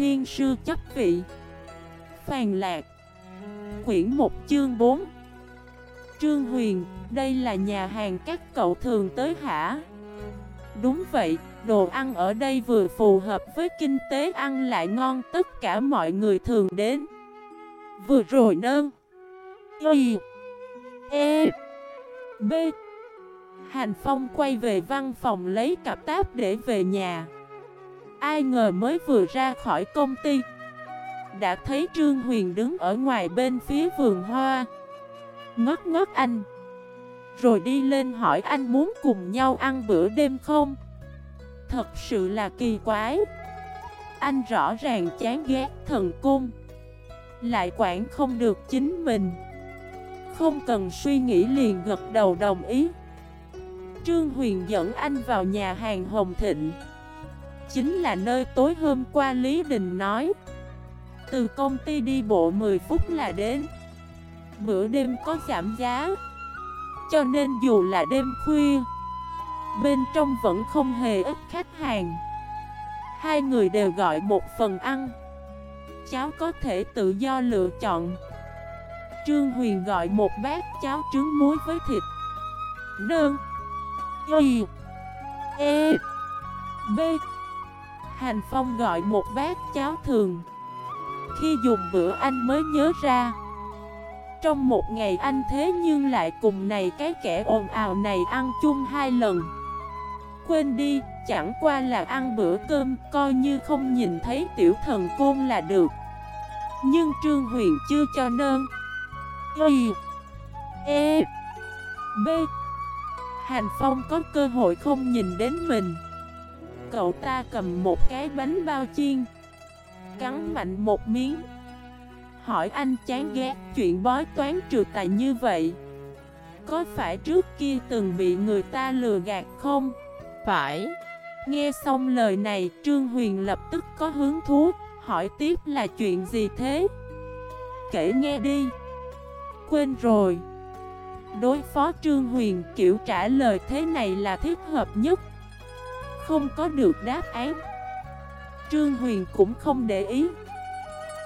thiên sư chấp vị. Phàn lạc. Quyển 1 chương 4 Trương Huyền, đây là nhà hàng các cậu thường tới hả? Đúng vậy, đồ ăn ở đây vừa phù hợp với kinh tế ăn lại ngon tất cả mọi người thường đến. Vừa rồi nâng. Y. E. B. Hành Phong quay về văn phòng lấy cặp táp để về nhà. Ai ngờ mới vừa ra khỏi công ty. Đã thấy Trương Huyền đứng ở ngoài bên phía vườn hoa. Ngất ngất anh. Rồi đi lên hỏi anh muốn cùng nhau ăn bữa đêm không? Thật sự là kỳ quái. Anh rõ ràng chán ghét thần cung. Lại quản không được chính mình. Không cần suy nghĩ liền gật đầu đồng ý. Trương Huyền dẫn anh vào nhà hàng Hồng Thịnh. Chính là nơi tối hôm qua Lý Đình nói. Từ công ty đi bộ 10 phút là đến. Bữa đêm có giảm giá. Cho nên dù là đêm khuya, Bên trong vẫn không hề ít khách hàng. Hai người đều gọi một phần ăn. Cháu có thể tự do lựa chọn. Trương Huyền gọi một bát cháo trứng muối với thịt. Đơn Y. E. B. Hành Phong gọi một bát cháo thường. Khi dùng bữa anh mới nhớ ra. Trong một ngày anh thế nhưng lại cùng này cái kẻ ồn ào này ăn chung hai lần. Quên đi, chẳng qua là ăn bữa cơm Coi như không nhìn thấy tiểu thần côn là được. Nhưng Trương Huyền chưa cho nơn Y E B. Hành Phong có cơ hội không nhìn đến mình. Cậu ta cầm một cái bánh bao chiên, Cắn mạnh một miếng. Hỏi anh chán ghét chuyện bói toán trừ tài như vậy. Có phải trước kia từng bị người ta lừa gạt không? Phải. Nghe xong lời này, Trương Huyền lập tức có hứng thú, Hỏi tiếp là chuyện gì thế? Kể nghe đi. Quên rồi. Đối phó Trương Huyền, kiểu trả lời thế này là thích hợp nhất. Không có được đáp án. Trương Huyền cũng không để ý.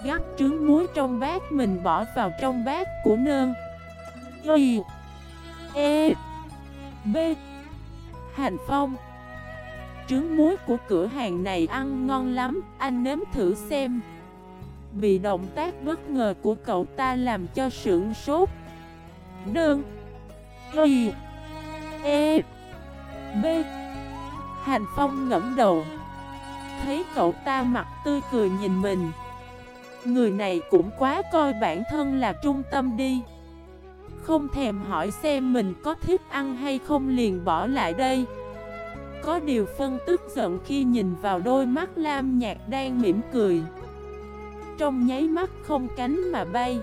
Gắp trứng muối trong bát mình bỏ vào trong bát của nơn Y E B. Hành Phong. Trứng muối của cửa hàng này ăn ngon lắm, Anh nếm thử xem. Bị động tác bất ngờ của cậu ta làm cho sưởng sốt. Nương. Y E B. Hành Phong ngẫm đầu. Thấy cậu ta mặt tươi cười nhìn mình. Người này cũng quá coi bản thân là trung tâm đi. Không thèm hỏi xem mình có thích ăn hay không liền bỏ lại đây. Có điều phân tức giận khi nhìn vào đôi mắt lam nhạt đang mỉm cười. Trong nháy mắt không cánh mà bay.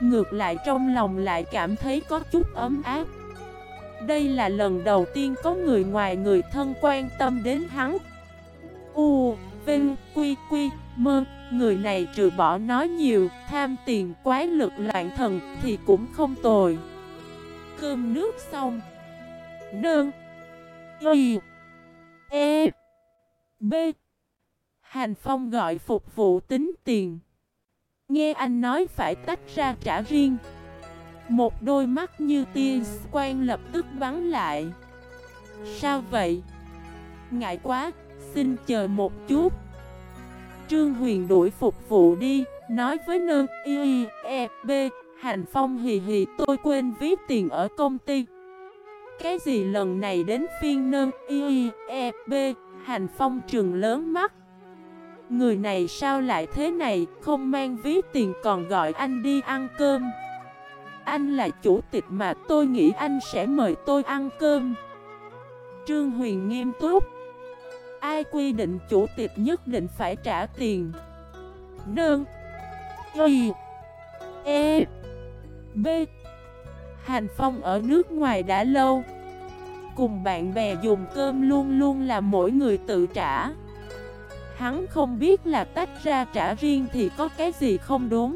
Ngược lại trong lòng lại cảm thấy có chút ấm áp. Đây là lần đầu tiên có người ngoài người thân quan tâm đến hắn. U, Vinh, Quy, Quy, Mơ Người này trừ bỏ nói nhiều, tham tiền quái lực loạn thần thì cũng không tồi. Cơm nước xong. Nương. Y. E. B. Hành Phong gọi phục vụ tính tiền. Nghe anh nói phải tách ra trả riêng. Một đôi mắt như tia quan lập tức bắn lại. Sao vậy? Ngại quá, xin chờ một chút. Trương Huyền đuổi phục vụ đi Nói với nơ y e b Hành Phong hì hì tôi quên viết tiền ở công ty. Cái gì lần này đến phiên nơ y e b Hành Phong trường lớn mắt. Người này sao lại thế này, không mang ví tiền còn gọi anh đi ăn cơm. Anh là chủ tịch mà tôi nghĩ anh sẽ mời tôi ăn cơm. Trương Huyền nghiêm túc. Ai quy định chủ tịch nhất định phải trả tiền? Nương. Y. E. B. Hành Phong ở nước ngoài đã lâu. Cùng bạn bè dùng cơm luôn luôn là mỗi người tự trả. Hắn không biết là tách ra trả riêng thì có cái gì không đúng.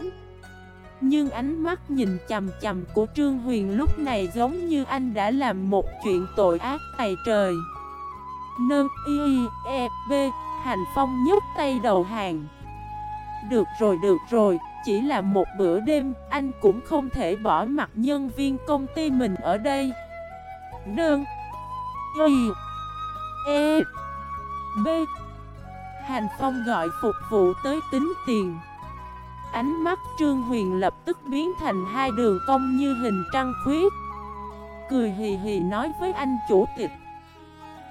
Nhưng ánh mắt nhìn chầm chầm của Trương Huyền lúc này giống như anh đã làm một chuyện tội ác tày trời. Nơ y e b Hành Phong nhấc tay đầu hàng. Được rồi được rồi, chỉ là một bữa đêm, anh cũng không thể bỏ mặt nhân viên công ty mình ở đây. Nơ Y E B Hành Phong gọi phục vụ tới tính tiền. Ánh mắt Trương Huyền lập tức biến thành hai đường cong như hình trăng khuyết. Cười hì hì nói với anh chủ tịch,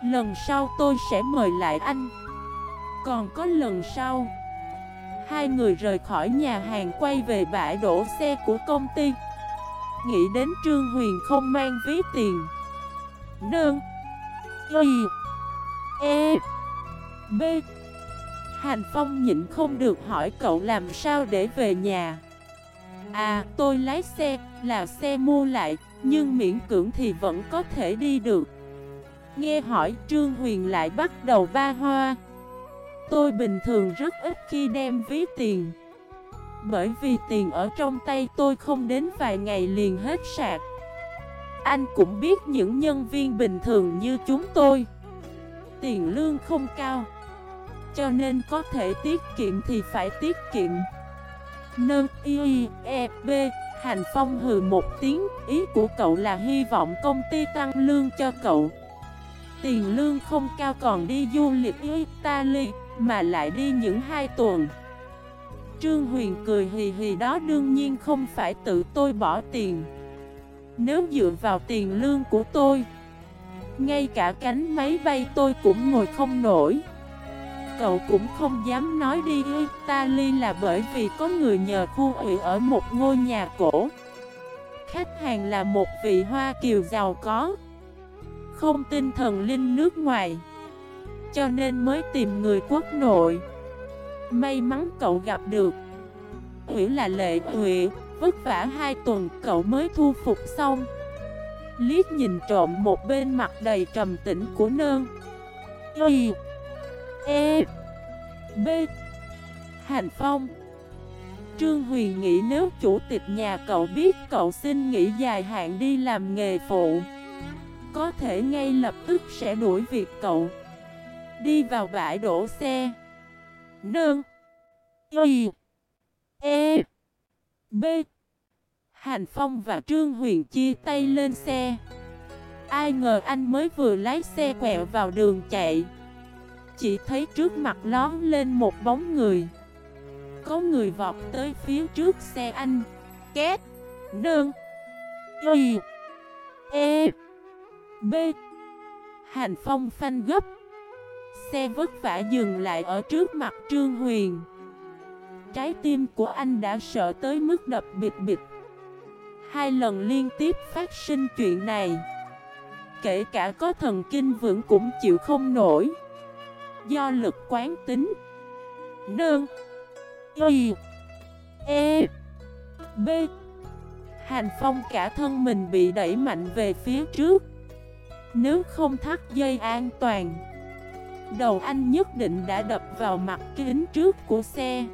Lần sau tôi sẽ mời lại anh. Còn có lần sau, Hai người rời khỏi nhà hàng quay về bãi đổ xe của công ty. Nghĩ đến Trương Huyền không mang ví tiền. Đơn Y E B Hành Phong nhịn không được hỏi cậu làm sao để về nhà. À tôi lái xe, là xe mua lại, Nhưng miễn cưỡng thì vẫn có thể đi được. Nghe hỏi, Trương Huyền lại bắt đầu ba hoa. Tôi bình thường rất ít khi đem ví tiền. Bởi vì tiền ở trong tay tôi không đến vài ngày liền hết sạc. Anh cũng biết những nhân viên bình thường như chúng tôi. Tiền lương không cao. Cho nên có thể tiết kiệm thì phải tiết kiệm. Nơ, y e b Hành Phong hừ một tiếng, Ý của cậu là hy vọng công ty tăng lương cho cậu. Tiền lương không cao còn đi du lịch Italy, Mà lại đi những hai tuần. Trương Huyền cười hì hì đó đương nhiên không phải tự tôi bỏ tiền. Nếu dựa vào tiền lương của tôi, Ngay cả cánh máy bay tôi cũng ngồi không nổi. Cậu cũng không dám nói đi Italy là bởi vì có người nhờ khu ủy ở một ngôi nhà cổ. Khách hàng là một vị Hoa Kiều giàu có, Không tin thần linh nước ngoài, Cho nên mới tìm người quốc nội. May mắn cậu gặp được. Ủy là lệ Ủy, Vất vả hai tuần cậu mới thu phục xong. Liết nhìn trộm một bên mặt đầy trầm tĩnh của nơn. Y E B Hành Phong. Trương Huyền nghĩ nếu chủ tịch nhà cậu biết cậu xin nghỉ dài hạn đi làm nghề phụ, Có thể ngay lập tức sẽ đuổi việc cậu. Đi vào bãi đổ xe. Nương. Y. E. B. Hành Phong và Trương Huyền chia tay lên xe. Ai ngờ anh mới vừa lái xe quẹo vào đường chạy. Chỉ thấy trước mặt lón lên một bóng người. Có người vọt tới phía trước xe anh. Két Đơn Y E B. Hành Phong phanh gấp. Xe vất vả dừng lại ở trước mặt Trương Huyền. Trái tim của anh đã sợ tới mức đập bịch bịch. Hai lần liên tiếp phát sinh chuyện này. Kể cả có thần kinh vững cũng chịu không nổi. Do lực quán tính. Nương. Y. E. B. Hành Phong cả thân mình bị đẩy mạnh về phía trước. Nếu không thắt dây an toàn, Đầu anh nhất định đã đập vào mặt kính trước của xe.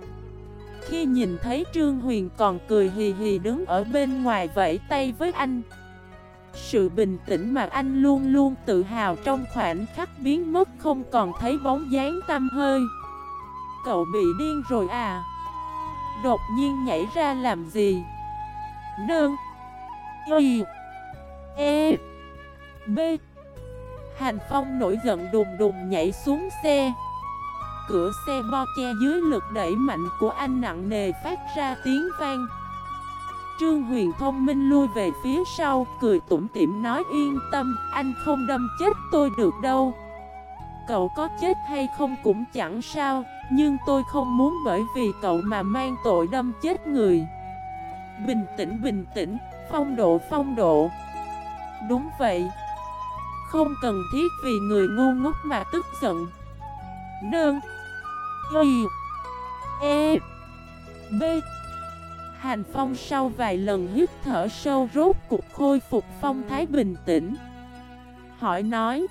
Khi nhìn thấy Trương Huyền còn cười hì hì đứng ở bên ngoài vẫy tay với anh sự bình tĩnh mà anh luôn luôn tự hào trong khoảnh khắc biến mất không còn thấy bóng dáng tâm hơi. Cậu bị điên rồi à? Đột nhiên nhảy ra làm gì? Nương. Y. E. B. Hành Phong nổi giận đùng đùng nhảy xuống xe. Cửa xe bo che dưới lực đẩy mạnh của anh nặng nề phát ra tiếng vang. Trương Huyền thông minh lui về phía sau, Cười tủm tỉm nói, yên tâm, Anh không đâm chết tôi được đâu. Cậu có chết hay không cũng chẳng sao, Nhưng tôi không muốn bởi vì cậu mà mang tội đâm chết người. Bình tĩnh bình tĩnh, Phong độ phong độ. Đúng vậy. Không cần thiết vì người ngu ngốc mà tức giận. Nương. Y. E. B. Hành Phong sau vài lần hít thở sâu rốt cục khôi phục phong thái bình tĩnh. Hỏi nói,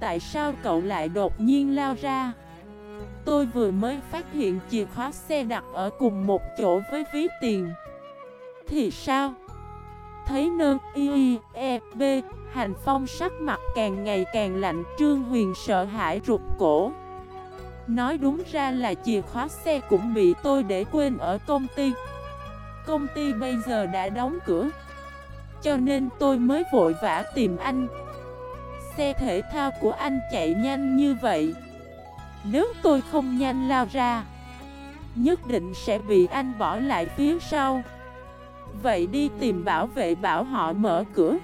Tại sao cậu lại đột nhiên lao ra? Tôi vừa mới phát hiện chìa khóa xe đặt ở cùng một chỗ với ví tiền. Thì sao? Thấy nơ y e b Hành Phong sắc mặt càng ngày càng lạnh, Trương Huyền sợ hãi rụt cổ. Nói đúng ra là chìa khóa xe cũng bị tôi để quên ở công ty. Công ty bây giờ đã đóng cửa. Cho nên tôi mới vội vã tìm anh. Xe thể thao của anh chạy nhanh như vậy. Nếu tôi không nhanh lao ra, Nhất định sẽ bị anh bỏ lại phía sau. Vậy đi tìm bảo vệ bảo họ mở cửa.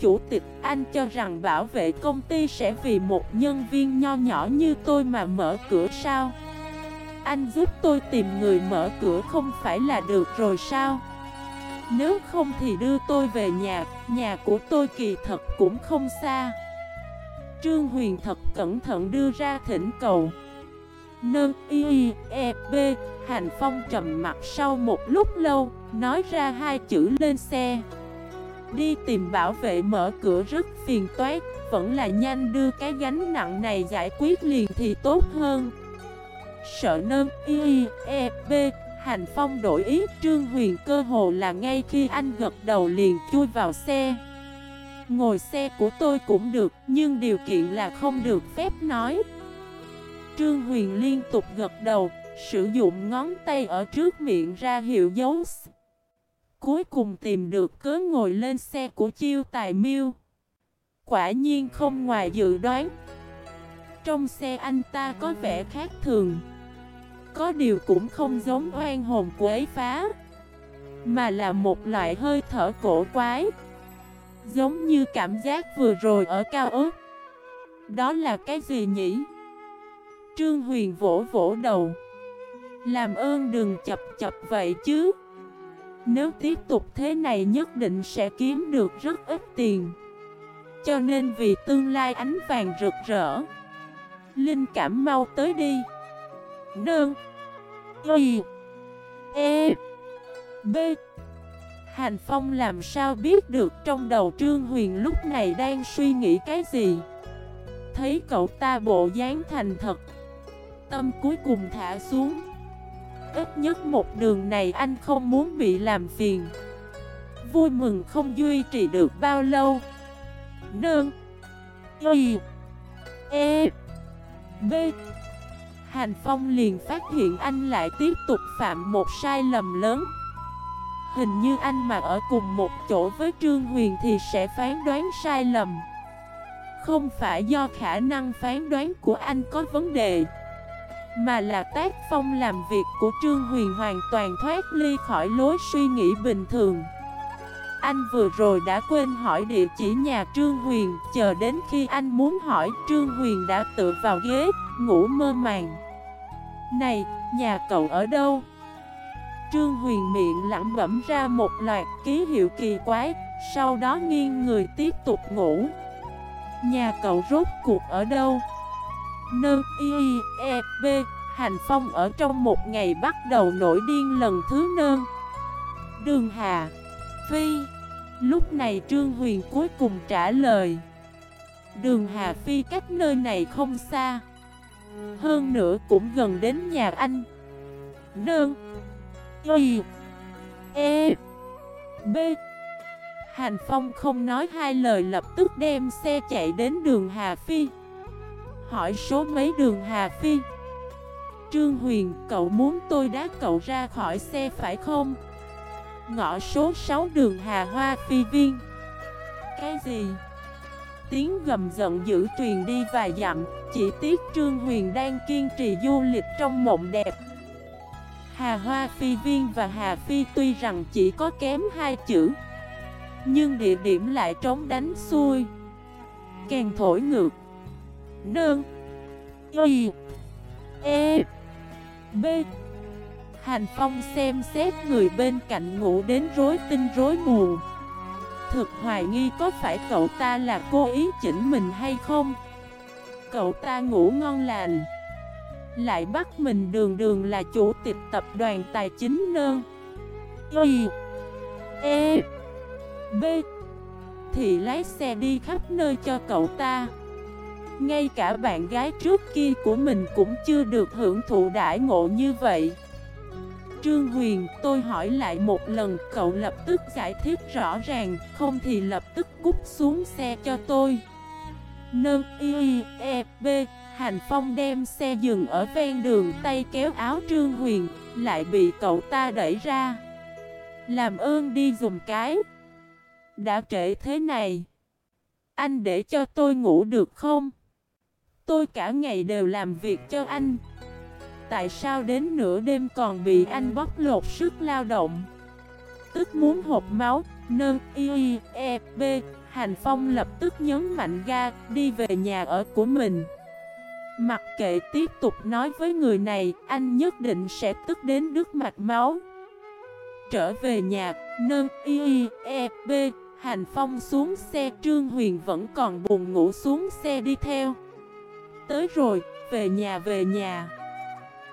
Chủ tịch, anh cho rằng bảo vệ công ty sẽ vì một nhân viên nho nhỏ như tôi mà mở cửa sao? Anh giúp tôi tìm người mở cửa không phải là được rồi sao? Nếu không thì đưa tôi về nhà Nhà của tôi kỳ thật cũng không xa. Trương Huyền thật cẩn thận đưa ra thỉnh cầu. Nâng y e b Hành Phong trầm mặt sau một lúc lâu, Nói ra hai chữ lên xe. Đi tìm bảo vệ mở cửa rất phiền toát Vẫn là nhanh đưa cái gánh nặng này giải quyết liền thì tốt hơn. Sợ nơm y e b, Hành Phong đổi ý, Trương Huyền cơ hồ là ngay khi anh gật đầu liền chui vào xe. Ngồi xe của tôi cũng được, Nhưng điều kiện là không được phép nói. Trương Huyền liên tục gật đầu, Sử dụng ngón tay ở trước miệng ra hiệu dấu Cuối cùng tìm được cớ ngồi lên xe của chiêu tài miêu. Quả nhiên không ngoài dự đoán. Trong xe anh ta có vẻ khác thường. Có điều cũng không giống oan hồn quấy phá, Mà là một loại hơi thở cổ quái. Giống như cảm giác vừa rồi ở cao ớt. Đó là cái gì nhỉ? Trương Huyền vỗ vỗ đầu. Làm ơn đừng chập chập vậy chứ. Nếu tiếp tục thế này nhất định sẽ kiếm được rất ít tiền. Cho nên vì tương lai ánh vàng rực rỡ, Linh cảm mau tới đi. Nương. Y. E. B. Hành Phong làm sao biết được trong đầu Trương Huyền lúc này đang suy nghĩ cái gì? Thấy cậu ta bộ dáng thành thật. Tâm cuối cùng thả xuống. Ít nhất một đường này anh không muốn bị làm phiền. Vui mừng không duy trì được bao lâu? Nương. Y. E. B. Hành Phong liền phát hiện anh lại tiếp tục phạm một sai lầm lớn. Hình như anh mà ở cùng một chỗ với Trương Huyền thì sẽ phán đoán sai lầm. Không phải do khả năng phán đoán của anh có vấn đề, Mà là tác phong làm việc của Trương Huyền hoàn toàn thoát ly khỏi lối suy nghĩ bình thường. Anh vừa rồi đã quên hỏi địa chỉ nhà Trương Huyền Chờ đến khi anh muốn hỏi Trương Huyền đã tựa vào ghế, ngủ mơ màng Này, nhà cậu ở đâu? Trương Huyền miệng lẩm bẩm ra một loạt ký hiệu kỳ quái, sau đó nghiêng người tiếp tục ngủ. Nhà cậu rốt cuộc ở đâu? Nơ y e b Hành Phong ở trong một ngày bắt đầu nổi điên lần thứ nơ Đường Hà Phi. Lúc này Trương Huyền cuối cùng trả lời. Đường Hà Phi cách nơi này không xa. Hơn nữa cũng gần đến nhà anh. Nương Y. E. B. Hành Phong không nói hai lời lập tức đem xe chạy đến đường Hà Phi. Hỏi số mấy đường Hà Phi? Trương Huyền, cậu muốn tôi đá cậu ra khỏi xe phải không? Ngõ số 6 đường Hà Hoa, Phi Viên. Cái gì? Tiếng gầm giận dữ truyền đi vài dặm, Chỉ tiếc Trương Huyền đang kiên trì du lịch trong mộng đẹp. Hà Hoa, Phi Viên và Hà Phi tuy rằng chỉ có kém hai chữ, Nhưng địa điểm lại trống đánh xuôi. Càng thổi ngược. Nương Y. E. B. Hành Phong xem xét người bên cạnh ngủ đến rối tinh rối mù. Thực hoài nghi có phải cậu ta là cố ý chỉnh mình hay không? Cậu ta ngủ ngon lành. Lại bắt mình đường đường là chủ tịch tập đoàn tài chính nơn. Y. E. B. Thì lái xe đi khắp nơi cho cậu ta. Ngay cả bạn gái trước kia của mình cũng chưa được hưởng thụ đãi ngộ như vậy. Trương Huyền, tôi hỏi lại một lần, cậu lập tức giải thích rõ ràng, không thì lập tức cút xuống xe cho tôi. Nâng y e b Hành Phong đem xe dừng ở ven đường tay kéo áo Trương Huyền Lại bị cậu ta đẩy ra Làm ơn đi dùng cái Đã trễ thế này Anh để cho tôi ngủ được không? Tôi cả ngày đều làm việc cho anh Tại sao đến nửa đêm còn bị anh bóc lột sức lao động? Tức muốn hộp máu Nâng y e b Hành Phong lập tức nhấn mạnh ga Đi về nhà ở của mình. Mặc kệ tiếp tục nói với người này Anh nhất định sẽ tức đến đứt mạch máu. Trở về nhà Nâng y e b Hành Phong xuống xe Trương Huyền vẫn còn buồn ngủ xuống xe đi theo. Tới rồi, về nhà về nhà.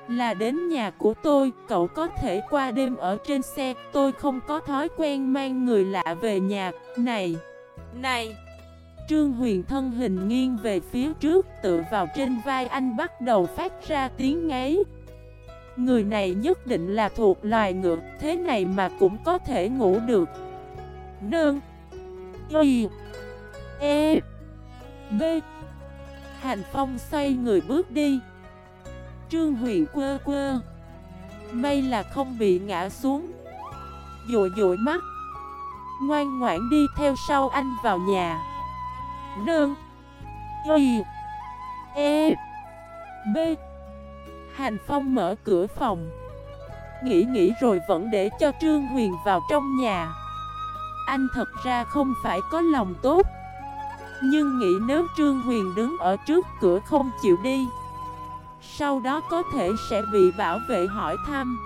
Là đến nhà của tôi, cậu có thể qua đêm ở trên xe Tôi không có thói quen mang người lạ về nhà. Này, này. Trương Huyền thân hình nghiêng về phía trước Tựa vào trên vai anh bắt đầu phát ra tiếng ngáy. Người này nhất định là thuộc loài ngựa Thế này mà cũng có thể ngủ được. Nương. Y. E. B. Hành Phong xoay người bước đi. Trương Huyền quơ quơ. May là không bị ngã xuống. Dụi dụi mắt. Ngoan ngoãn đi theo sau anh vào nhà. Nương Y. E. B. Hành Phong mở cửa phòng. Nghĩ nghĩ rồi vẫn để cho Trương Huyền vào trong nhà. Anh thật ra không phải có lòng tốt. Nhưng nghĩ nếu Trương Huyền đứng ở trước cửa không chịu đi sau đó có thể sẽ bị bảo vệ hỏi thăm.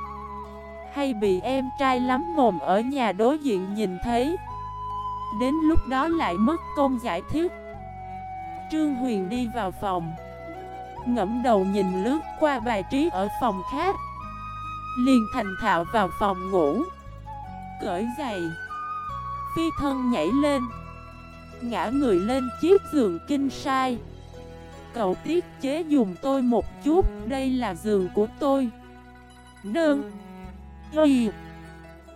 Hay bị em trai lắm mồm ở nhà đối diện nhìn thấy. Đến lúc đó lại mất công giải thích. Trương Huyền đi vào phòng. Ngẫm đầu nhìn lướt qua bài trí ở phòng khác. Liền thành thạo vào phòng ngủ. Cởi giày. Phi thân nhảy lên. Ngã người lên chiếc giường kinh sai. Cậu tiết chế dùng tôi một chút, Đây là giường của tôi. Nương Y.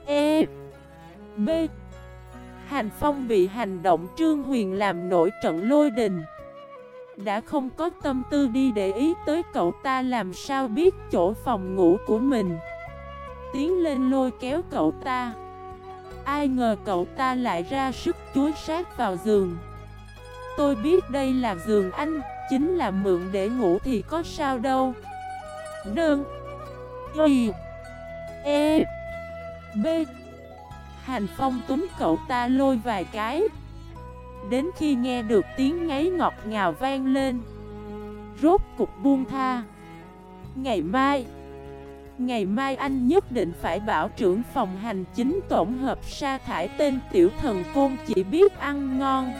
E. B. Hành Phong bị hành động Trương Huyền làm nổi trận lôi đình. Đã không có tâm tư đi để ý tới cậu ta làm sao biết chỗ phòng ngủ của mình. Tiến lên lôi kéo cậu ta. Ai ngờ cậu ta lại ra sức chuối sát vào giường. Tôi biết đây là giường anh. Chính là mượn để ngủ thì có sao đâu. Đơn. Y. E. B. Hành Phong túm cậu ta lôi vài cái. Đến khi nghe được tiếng ngáy ngọt ngào vang lên, Rốt cục buông tha. Ngày mai Ngày mai anh nhất định phải bảo trưởng phòng hành chính tổng hợp sa thải tên tiểu thần côn chỉ biết ăn ngon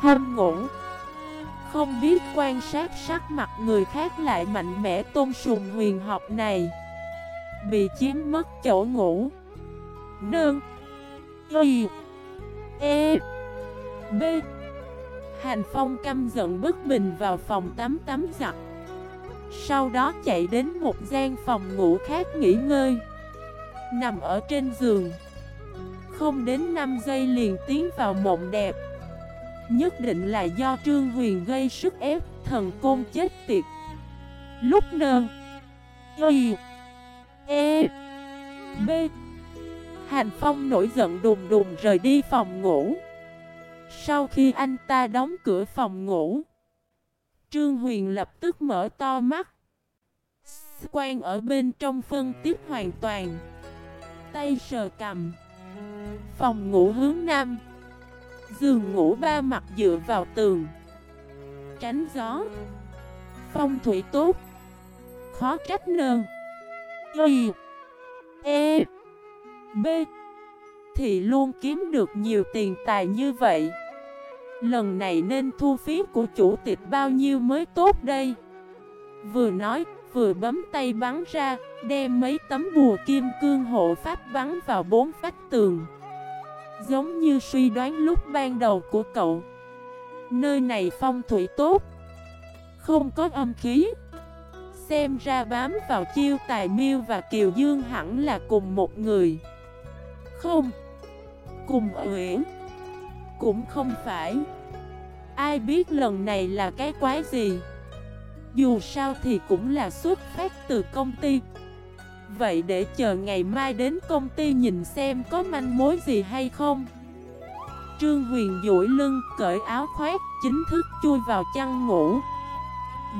Hâm ngủ. Không biết quan sát sắc mặt người khác lại mạnh mẽ tôn sùng huyền học này. Bị chiếm mất chỗ ngủ. Nương. Y. E. B. Hành Phong căm giận bức bình vào phòng tắm tắm giặt. Sau đó chạy đến một gian phòng ngủ khác nghỉ ngơi. Nằm ở trên giường. Không đến 5 giây liền tiến vào mộng đẹp. Nhất định là do Trương Huyền gây sức ép, thần côn chết tiệt. Lúc nơn Y E B. Hành Phong nổi giận đùng đùng rời đi phòng ngủ. Sau khi anh ta đóng cửa phòng ngủ, Trương Huyền lập tức mở to mắt. Quan ở bên trong phân tiếp hoàn toàn. Tay sờ cầm. Phòng ngủ hướng nam. Giường ngủ ba mặt dựa vào tường. Tránh gió. Phong thủy tốt. Khó trách nơn. Y. E. B. Thì luôn kiếm được nhiều tiền tài như vậy. Lần này nên thu phí của chủ tịch bao nhiêu mới tốt đây? Vừa nói, vừa bấm tay bắn ra, Đem mấy tấm bùa kim cương hộ pháp bắn vào bốn vách tường. Giống như suy đoán lúc ban đầu của cậu. Nơi này phong thủy tốt. Không có âm khí. Xem ra bám vào chiêu tài miêu và Kiều Dương hẳn là cùng một người. Không. Cùng Uyển Cũng không phải. Ai biết lần này là cái quái gì? Dù sao thì cũng là xuất phát từ công ty. Vậy để chờ ngày mai đến công ty nhìn xem có manh mối gì hay không. Trương Huyền duỗi lưng, cởi áo khoét, chính thức chui vào chăn ngủ.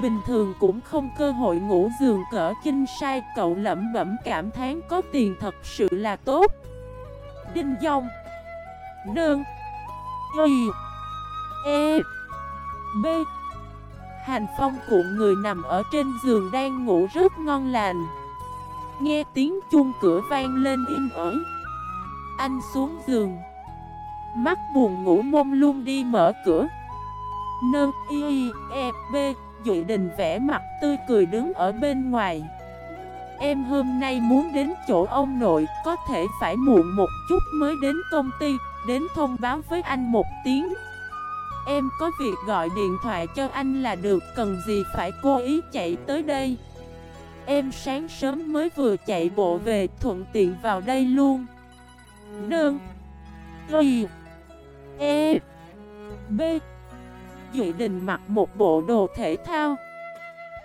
Bình thường cũng không cơ hội ngủ giường cỡ kinh sai Cậu lẩm bẩm cảm thán có tiền thật sự là tốt. Đinh Dông Nương Y E B. Hành Phong cuộn người nằm ở trên giường đang ngủ rất ngon lành. Nghe tiếng chuông cửa vang lên im ỏi. Anh xuống giường. Mắt buồn ngủ mông luôn đi mở cửa. Nơ, y e b Dụy đình vẽ mặt tươi cười đứng ở bên ngoài. Em hôm nay muốn đến chỗ ông nội, Có thể phải muộn một chút mới đến công ty, Đến thông báo với anh một tiếng. Em có việc gọi điện thoại cho anh là được, Cần gì phải cố ý chạy tới đây? Em sáng sớm mới vừa chạy bộ về thuận tiện vào đây luôn. Nương. Y E. B. Duy Đình mặc một bộ đồ thể thao.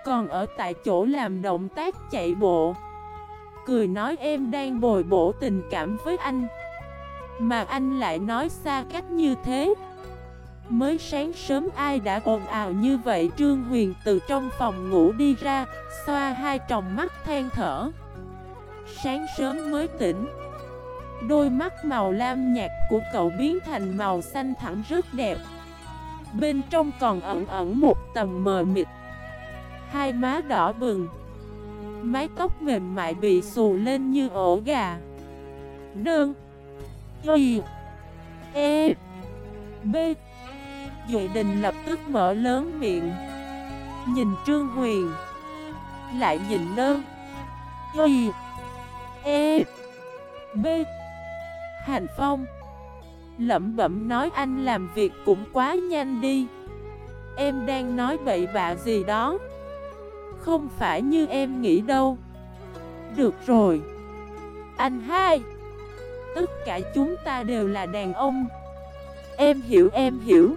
Còn ở tại chỗ làm động tác chạy bộ. Cười nói em đang bồi bổ tình cảm với anh. Mà anh lại nói xa cách như thế. Mới sáng sớm ai đã ồn ào như vậy? Trương Huyền từ trong phòng ngủ đi ra Xoa hai tròng mắt than thở. Sáng sớm mới tỉnh. Đôi mắt màu lam nhạt của cậu biến thành màu xanh thẳng rất đẹp. Bên trong còn ẩn ẩn một tầm mờ mịt. Hai má đỏ bừng. Mái tóc mềm mại bị xù lên như ổ gà. Nương, Y. E. B. Duệ Đình lập tức mở lớn miệng. Nhìn Trương Huyền. Lại nhìn nơ Y. E. B. Hành Phong. Lẩm bẩm nói anh làm việc cũng quá nhanh đi. Em đang nói bậy bạ gì đó. Không phải như em nghĩ đâu. Được rồi. Anh hai. Tất cả chúng ta đều là đàn ông. Em hiểu em hiểu.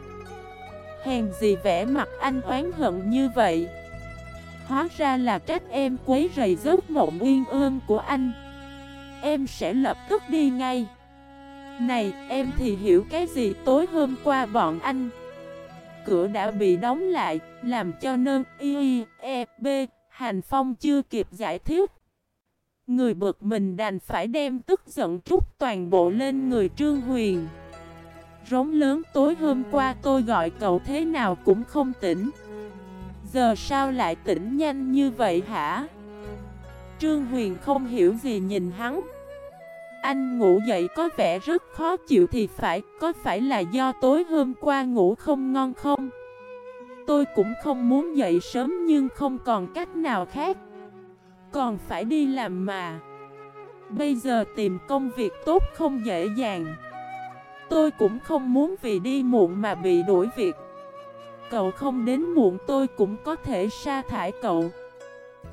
Hèn gì vẻ mặt anh oán hận như vậy. Hóa ra là trách em quấy rầy giấc mộng uyên ương của anh. Em sẽ lập tức đi ngay. Này, em thì hiểu cái gì tối hôm qua bọn anh? Cửa đã bị đóng lại, Làm cho nơn y e b, Hành Phong chưa kịp giải thích. Người bực mình đành phải đem tức giận trút toàn bộ lên người Trương Huyền. Rống lớn, tối hôm qua tôi gọi cậu thế nào cũng không tỉnh. Giờ sao lại tỉnh nhanh như vậy hả? Trương Huyền không hiểu gì nhìn hắn. Anh ngủ dậy có vẻ rất khó chịu thì phải, Có phải là do tối hôm qua ngủ không ngon không? Tôi cũng không muốn dậy sớm nhưng không còn cách nào khác. Còn phải đi làm mà. Bây giờ tìm công việc tốt không dễ dàng. Tôi cũng không muốn vì đi muộn mà bị đuổi việc. Cậu không đến muộn tôi cũng có thể sa thải cậu.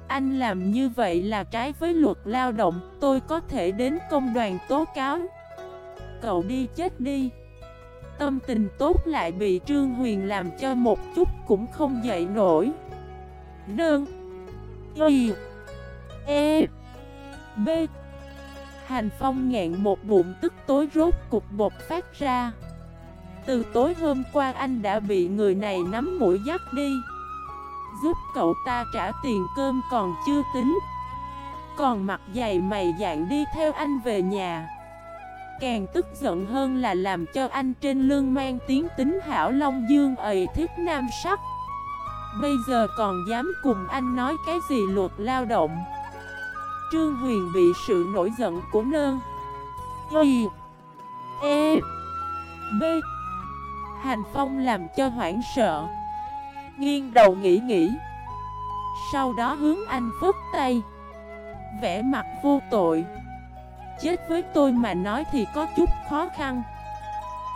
Anh làm như vậy là trái với luật lao động, Tôi có thể đến công đoàn tố cáo. Cậu đi chết đi. Tâm tình tốt lại bị Trương Huyền làm cho một chút cũng không dậy nổi. Đơn. Y. E. B. Hành Phong nghẹn một bụng tức tối rốt cục bột phát ra. Từ tối hôm qua anh đã bị người này nắm mũi dắt đi. Giúp cậu ta trả tiền cơm còn chưa tính. Còn mặt dày mày dạng đi theo anh về nhà. Càng tức giận hơn là làm cho anh trên lưng mang tiếng tính hảo Long Dương ầy thích nam sắc. Bây giờ còn dám cùng anh nói cái gì luật lao động? Trương Huyền bị sự nổi giận của nơn Y E B. Hành Phong làm cho hoảng sợ. Nghiêng đầu nghĩ nghĩ. Sau đó hướng anh phức tay. Vẽ mặt vô tội. Chết với tôi mà nói thì có chút khó khăn.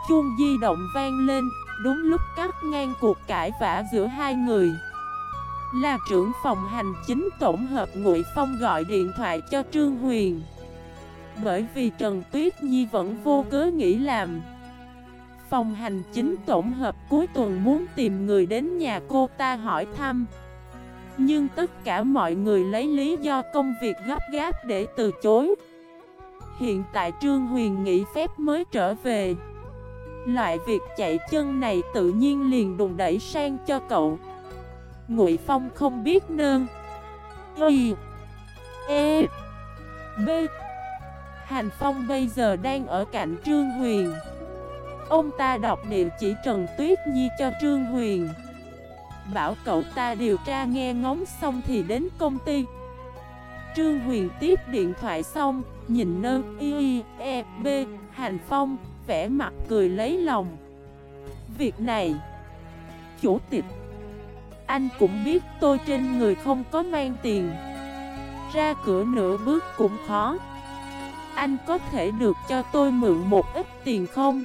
Chuông di động vang lên, Đúng lúc cắt ngang cuộc cãi vã giữa hai người là trưởng phòng hành chính tổng hợp Ngụy Phong gọi điện thoại cho Trương Huyền. Bởi vì Trần Tuyết Nhi vẫn vô cớ nghĩ làm. Phòng hành chính tổng hợp cuối tuần muốn tìm người đến nhà cô ta hỏi thăm. Nhưng tất cả mọi người lấy lý do công việc gấp gáp để từ chối. Hiện tại Trương Huyền nghỉ phép mới trở về. Loại việc chạy chân này tự nhiên liền đùng đẩy sang cho cậu. Ngụy Phong không biết nương. Y E B. Hành Phong bây giờ đang ở cạnh Trương Huyền. Ông ta đọc địa chỉ Trần Tuyết Nhi cho Trương Huyền. Bảo cậu ta điều tra nghe ngóng xong thì đến công ty. Trương Huyền tiếp điện thoại xong, Nhìn nơ, y e b, Hành Phong, vẻ mặt cười lấy lòng. Việc này, Chủ tịch anh cũng biết tôi trên người không có mang tiền. Ra cửa nửa bước cũng khó. Anh có thể được cho tôi mượn một ít tiền không?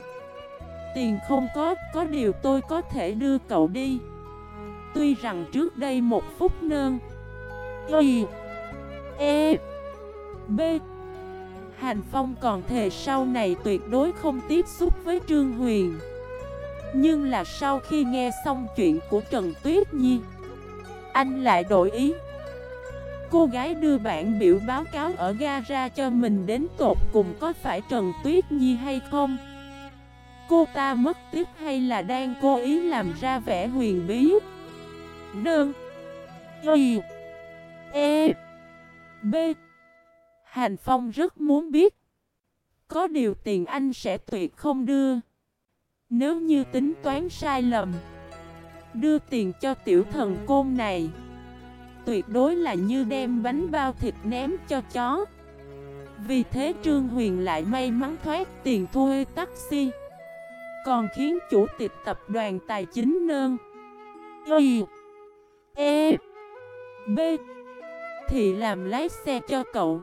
Tiền không có, có điều tôi có thể đưa cậu đi. Tuy rằng trước đây một phút nơn. Y E B. Hành Phong còn thề sau này tuyệt đối không tiếp xúc với Trương Huyền. Nhưng là sau khi nghe xong chuyện của Trần Tuyết Nhi, Anh lại đổi ý. Cô gái đưa bản biểu báo cáo ở gara cho mình đến tột cùng có phải Trần Tuyết Nhi hay không? Cô ta mất tiếp hay là đang cố ý làm ra vẻ huyền bí? Nương. Y. E. B. Hành Phong rất muốn biết. Có điều tiền anh sẽ tuyệt không đưa. Nếu như tính toán sai lầm, đưa tiền cho tiểu thần côn này, tuyệt đối là như đem bánh bao thịt ném cho chó. Vì thế Trương Huyền lại may mắn thoát tiền thuê taxi Còn khiến chủ tịch tập đoàn tài chính nơn Y E B Thì làm lái xe cho cậu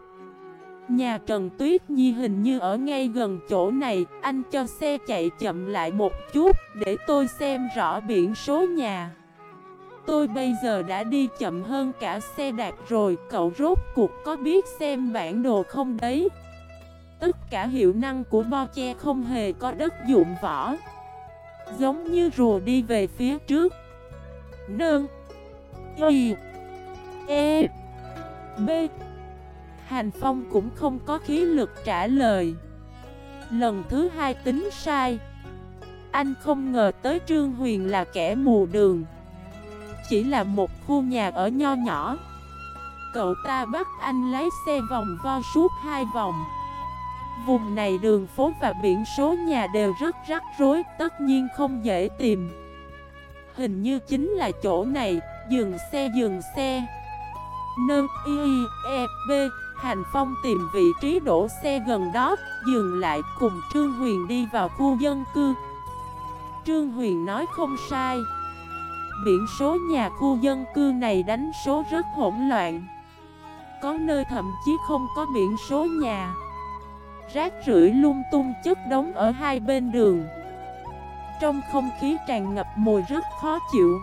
Nhà Trần Tuyết Nhi hình như ở ngay gần chỗ này. Anh cho xe chạy chậm lại một chút Để tôi xem rõ biển số nhà. Tôi bây giờ đã đi chậm hơn cả xe đạp rồi. Cậu rốt cuộc có biết xem bản đồ không đấy? Tất cả hiệu năng của bo che không hề có đất dụng võ. Giống như rùa đi về phía trước. Nương Y. E. B. Hành Phong cũng không có khí lực trả lời. Lần thứ hai tính sai. Anh không ngờ tới Trương Huyền là kẻ mù đường. Chỉ là một khu nhà ở nho nhỏ. Cậu ta bắt anh lái xe vòng vo suốt hai vòng. Vùng này đường phố và biển số nhà đều rất rắc rối, Tất nhiên không dễ tìm. Hình như chính là chỗ này, Dừng xe dừng xe. Nâng y e b Hành Phong tìm vị trí đổ xe gần đó, dừng lại cùng Trương Huyền đi vào khu dân cư. Trương Huyền nói không sai. Biển số nhà khu dân cư này đánh số rất hỗn loạn. Có nơi thậm chí không có biển số nhà. Rác rưởi lung tung chất đống ở hai bên đường. Trong không khí tràn ngập mùi rất khó chịu.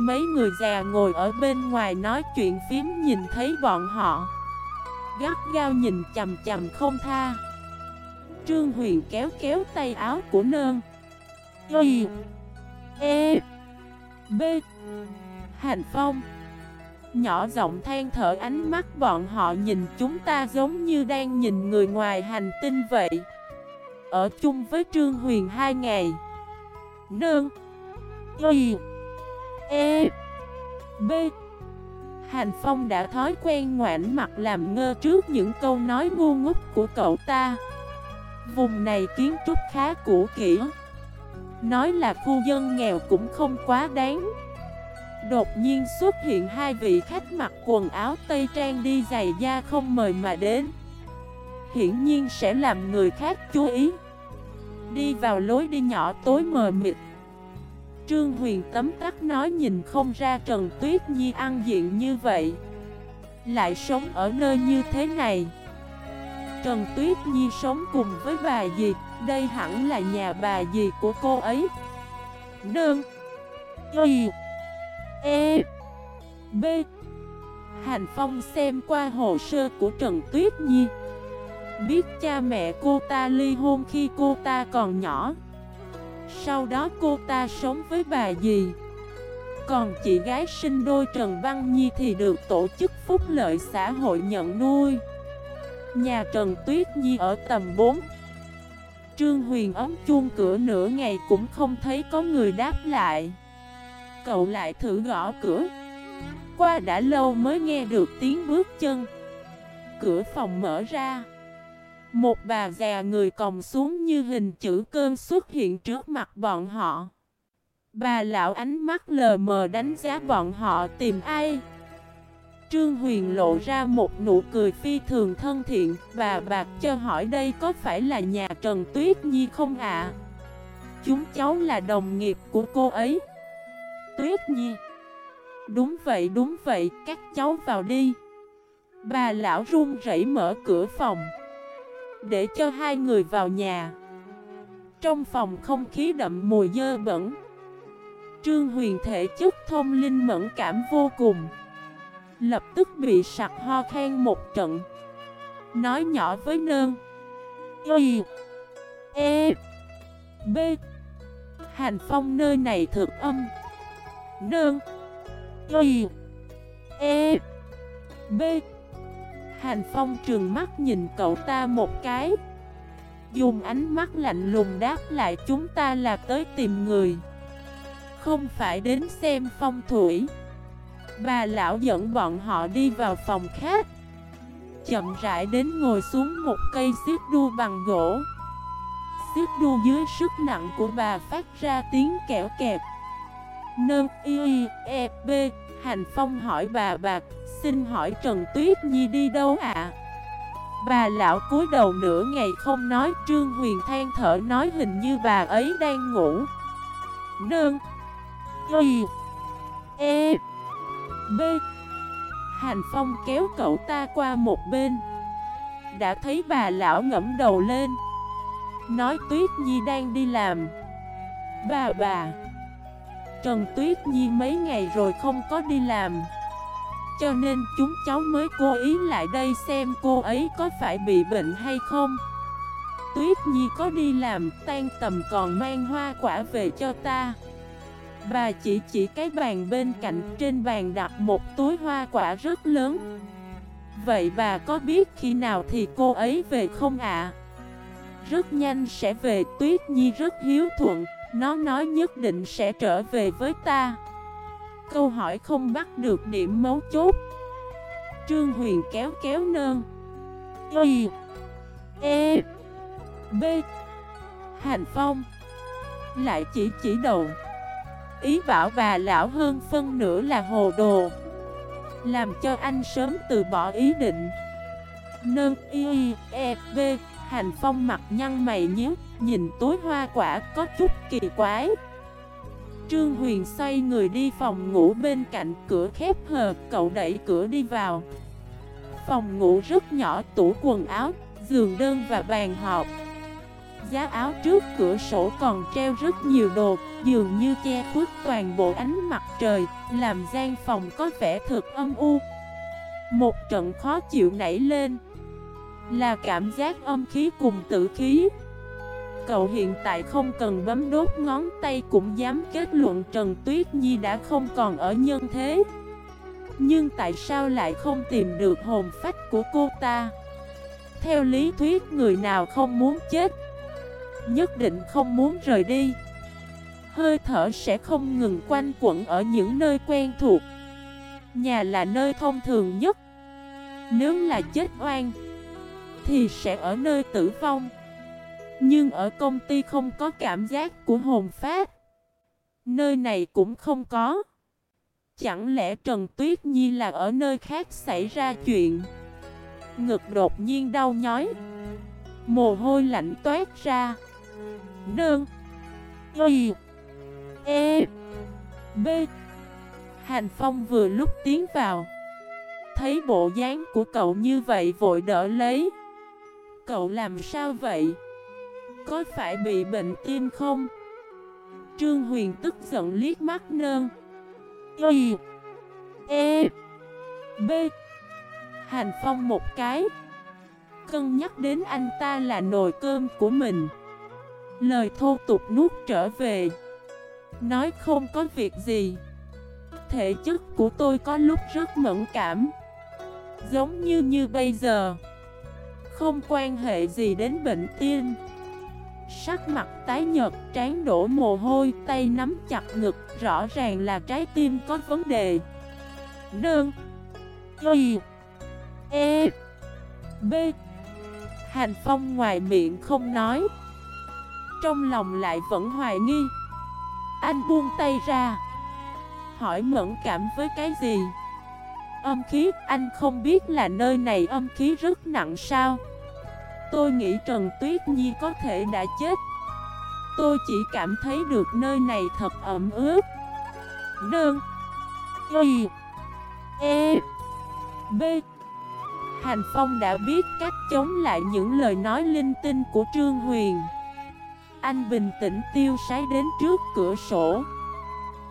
Mấy người già ngồi ở bên ngoài nói chuyện phím nhìn thấy bọn họ gắt gao nhìn chầm chầm không tha. Trương Huyền kéo kéo tay áo của nơn. Y E B. Hành Phong. Nhỏ giọng than thở ánh mắt bọn họ nhìn chúng ta giống như đang nhìn người ngoài hành tinh vậy. Ở chung với Trương Huyền hai ngày. Nương Y E B. Hành Phong đã thói quen ngoảnh mặt làm ngơ trước những câu nói ngu ngốc của cậu ta. Vùng này kiến trúc khá cũ kỹ. Nói là khu dân nghèo cũng không quá đáng. Đột nhiên xuất hiện hai vị khách mặc quần áo Tây Trang đi giày da không mời mà đến. Hiển nhiên sẽ làm người khác chú ý. Đi vào lối đi nhỏ tối mờ mịt. Trương Huyền tấm tắc nói nhìn không ra Trần Tuyết Nhi ăn diện như vậy. Lại sống ở nơi như thế này. Trần Tuyết Nhi sống cùng với bà dì, Đây hẳn là nhà bà dì của cô ấy. Đơn Y. E. B. Hành Phong xem qua hồ sơ của Trần Tuyết Nhi. Biết cha mẹ cô ta ly hôn khi cô ta còn nhỏ sau đó cô ta sống với bà dì. Còn chị gái sinh đôi Trần Văn Nhi thì được tổ chức phúc lợi xã hội nhận nuôi. Nhà Trần Tuyết Nhi ở tầm 4 Trương Huyền ấm chuông cửa nửa ngày cũng không thấy có người đáp lại. Cậu lại thử gõ cửa. Qua đã lâu mới nghe được tiếng bước chân. Cửa phòng mở ra. Một bà già người còng xuống như hình chữ cơm xuất hiện trước mặt bọn họ. Bà lão ánh mắt lờ mờ đánh giá bọn họ tìm ai? Trương Huyền lộ ra một nụ cười phi thường thân thiện. Bà bạc cho hỏi đây có phải là nhà Trần Tuyết Nhi không ạ? Chúng cháu là đồng nghiệp của cô ấy. Tuyết Nhi. Đúng vậy đúng vậy, các cháu vào đi. Bà lão run rẩy mở cửa phòng. Để cho hai người vào nhà. Trong phòng không khí đậm mùi dơ bẩn. Trương Huyền thể chất thông linh mẫn cảm vô cùng. Lập tức bị sặc ho khen một trận. Nói nhỏ với nơn. Y E B. Hành phong nơi này thực âm. Nơn. Y E B. Hành phong trường mắt nhìn cậu ta một cái. Dùng ánh mắt lạnh lùng đáp lại chúng ta là tới tìm người. Không phải đến xem phong thủy. Bà lão dẫn bọn họ đi vào phòng khác Chậm rãi đến ngồi xuống một cây xiết đu bằng gỗ. Xiết đu dưới sức nặng của bà phát ra tiếng kẹo kẹp Nâng y e b Hành Phong hỏi bà bạc Xin hỏi Trần Tuyết Nhi đi đâu ạ? Bà lão cúi đầu nửa ngày không nói, Trương Huyền than thở nói hình như bà ấy đang ngủ. Nương, Y E B. Hành Phong kéo cậu ta qua một bên. Đã thấy bà lão ngẫm đầu lên. Nói Tuyết Nhi đang đi làm. Bà bà Trần Tuyết Nhi mấy ngày rồi không có đi làm. Cho nên chúng cháu mới cố ý lại đây xem cô ấy có phải bị bệnh hay không. Tuyết Nhi có đi làm, tan tầm còn mang hoa quả về cho ta. Bà chỉ chỉ cái bàn bên cạnh, trên bàn đặt một túi hoa quả rất lớn. Vậy bà có biết khi nào thì cô ấy về không ạ? Rất nhanh sẽ về, Tuyết Nhi rất hiếu thuận. Nó nói nhất định sẽ trở về với ta. Câu hỏi không bắt được điểm mấu chốt. Trương Huyền kéo kéo nơn. Y E B. Hành Phong. Lại chỉ chỉ đầu. Ý bảo bà lão hơn phân nửa là hồ đồ. Làm cho anh sớm từ bỏ ý định. Nơn y e b. Hành phong mặt nhăn mày nhíu. Nhìn tối hoa quả có chút kỳ quái. Trương Huyền xoay người đi phòng ngủ bên cạnh cửa khép hờ, Cậu đẩy cửa đi vào. Phòng ngủ rất nhỏ, tủ quần áo, Giường đơn và bàn họp. Giá áo trước cửa sổ còn treo rất nhiều đồ, Dường như che khuất toàn bộ ánh mặt trời, Làm gian phòng có vẻ thực âm u. Một trận khó chịu nảy lên. Là cảm giác âm khí cùng tử khí. Cậu hiện tại không cần bấm đốt ngón tay cũng dám kết luận Trần Tuyết Nhi đã không còn ở nhân thế. Nhưng tại sao lại không tìm được hồn phách của cô ta? Theo lý thuyết, người nào không muốn chết, Nhất định không muốn rời đi. Hơi thở sẽ không ngừng quanh quẩn ở những nơi quen thuộc. Nhà là nơi thông thường nhất. Nếu là chết oan, Thì sẽ ở nơi tử vong. Nhưng ở công ty không có cảm giác của hồn phát Nơi này cũng không có. Chẳng lẽ Trần Tuyết Nhi là ở nơi khác xảy ra chuyện? Ngực đột nhiên đau nhói. Mồ hôi lạnh toát ra. Đơn Y. E. B. Hành Phong vừa lúc tiến vào. Thấy bộ dáng của cậu như vậy vội đỡ lấy. Cậu làm sao vậy? Có phải bị bệnh tim không? Trương Huyền tức giận liếc mắt nơn. Y E B. Hành Phong một cái. Cân nhắc đến anh ta là nồi cơm của mình. Lời thô tục nuốt trở về. Nói không có việc gì. Thể chất của tôi có lúc rất mẫn cảm. Giống như như bây giờ. Không quan hệ gì đến bệnh tim. Sắc mặt tái nhợt, trán đổ mồ hôi, tay nắm chặt ngực Rõ ràng là trái tim có vấn đề. Đơn Y. E. B. Hành Phong ngoài miệng không nói. Trong lòng lại vẫn hoài nghi. Anh buông tay ra. Hỏi mẫn cảm với cái gì? Âm khí anh không biết là nơi này âm khí rất nặng sao? Tôi nghĩ Trần Tuyết Nhi có thể đã chết. Tôi chỉ cảm thấy được nơi này thật ẩm ướt. Đơn. Y. E. B. Hành Phong đã biết cách chống lại những lời nói linh tinh của Trương Huyền. Anh bình tĩnh tiêu sái đến trước cửa sổ.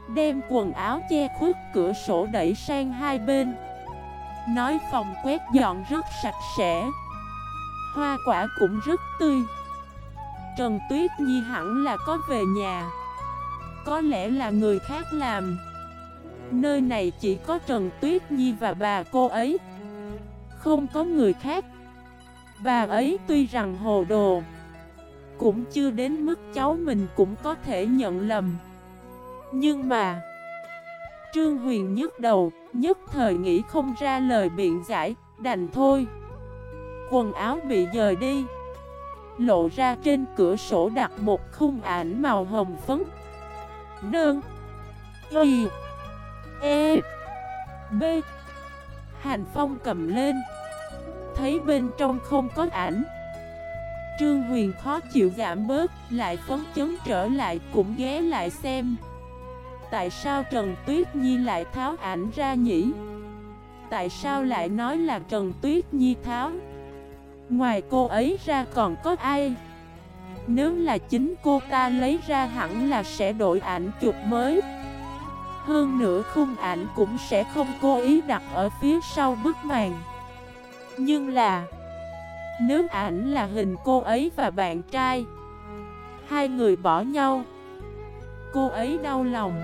Đem quần áo che khuất cửa sổ đẩy sang hai bên. Nói phòng quét dọn rất sạch sẽ. Hoa quả cũng rất tươi. Trần Tuyết Nhi hẳn là có về nhà. Có lẽ là người khác làm. Nơi này chỉ có Trần Tuyết Nhi và bà cô ấy. Không có người khác. Bà ấy tuy rằng hồ đồ, Cũng chưa đến mức cháu mình cũng có thể nhận lầm. Nhưng mà, Trương Huyền nhức đầu, Nhất thời nghĩ không ra lời biện giải, Đành thôi. Quần áo bị dời đi. Lộ ra trên cửa sổ đặt một khung ảnh màu hồng phấn. Nương. Y. E. B. Hành Phong cầm lên. Thấy bên trong không có ảnh. Trương Huyền khó chịu giảm bớt, Lại phấn chấn trở lại cũng ghé lại xem. Tại sao Trần Tuyết Nhi lại tháo ảnh ra nhỉ? Tại sao lại nói là Trần Tuyết Nhi tháo? Ngoài cô ấy ra còn có ai? Nếu là chính cô ta lấy ra hẳn là sẽ đổi ảnh chụp mới. Hơn nữa khung ảnh cũng sẽ không cố ý đặt ở phía sau bức màn. Nhưng là, Nếu ảnh là hình cô ấy và bạn trai, Hai người bỏ nhau, Cô ấy đau lòng,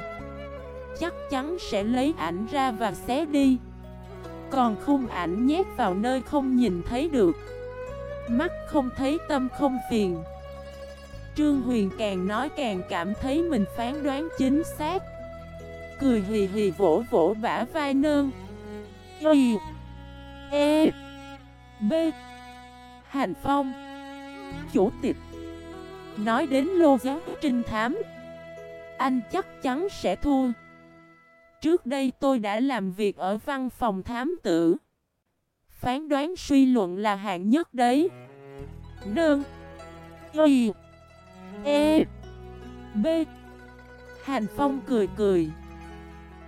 Chắc chắn sẽ lấy ảnh ra và xé đi. Còn khung ảnh nhét vào nơi không nhìn thấy được. Mắt không thấy, tâm không phiền. Trương Huyền càng nói càng cảm thấy mình phán đoán chính xác. Cười hì hì vỗ vỗ bả vai nơn Y E B. Hành Phong. Chủ tịch. Nói đến lô giáo trinh thám, Anh chắc chắn sẽ thua. Trước đây tôi đã làm việc ở văn phòng thám tử. Phán đoán suy luận là hạng nhất đấy. Nương Y. E. B. Hành Phong cười cười.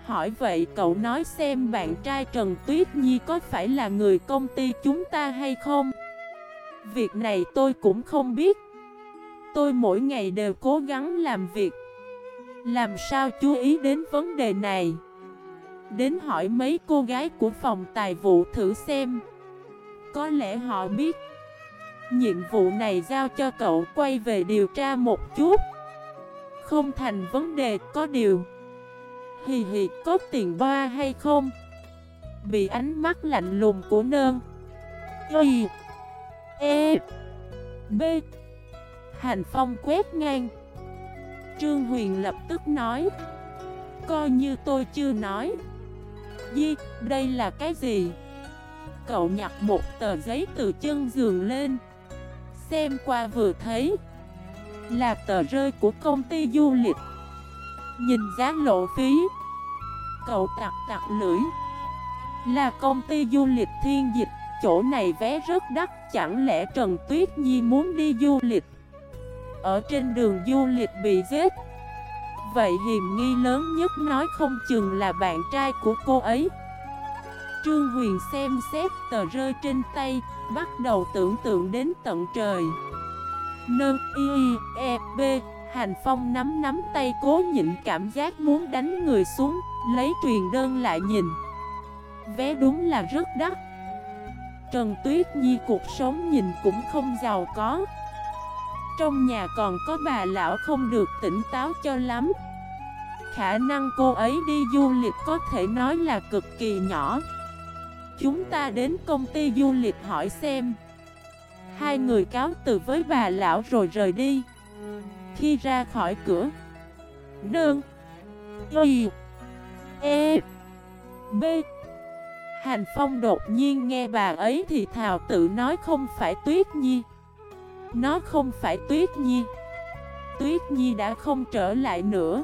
Hỏi vậy cậu nói xem bạn trai Trần Tuyết Nhi có phải là người công ty chúng ta hay không? Việc này tôi cũng không biết. Tôi mỗi ngày đều cố gắng làm việc. Làm sao chú ý đến vấn đề này? Đến hỏi mấy cô gái của phòng tài vụ thử xem. Có lẽ họ biết. Nhiệm vụ này giao cho cậu quay về điều tra một chút. Không thành vấn đề, có điều. Hì hì, có tiền ba hay không? Bị ánh mắt lạnh lùng của nơn. Y E B. Hành phong quét ngang. Trương Huyền lập tức nói. Coi như tôi chưa nói. Di, đây là cái gì? Cậu nhặt một tờ giấy từ chân giường lên. Xem qua vừa thấy Là tờ rơi của công ty du lịch. Nhìn giá lộ phí Cậu tặc tặc lưỡi. Là công ty du lịch thiên dịch Chỗ này vé rất đắt Chẳng lẽ Trần Tuyết Nhi muốn đi du lịch? Ở trên đường du lịch bị giết Vậy hiểm nghi lớn nhất nói không chừng là bạn trai của cô ấy. Trương Huyền xem xét tờ rơi trên tay, Bắt đầu tưởng tượng đến tận trời. Nơ y e b Hành Phong nắm nắm tay cố nhịn cảm giác muốn đánh người xuống, Lấy truyền đơn lại nhìn. Vé đúng là rất đắt. Trần Tuyết Nhi cuộc sống nhìn cũng không giàu có. Trong nhà còn có bà lão không được tỉnh táo cho lắm khả năng cô ấy đi du lịch có thể nói là cực kỳ nhỏ. Chúng ta đến công ty du lịch hỏi xem. Hai người cáo từ với bà lão rồi rời đi. Khi ra khỏi cửa Đơn Y E B. Hành Phong đột nhiên nghe bà ấy thì thào tự nói không phải Tuyết Nhi. Nó không phải Tuyết Nhi. Tuyết Nhi đã không trở lại nữa.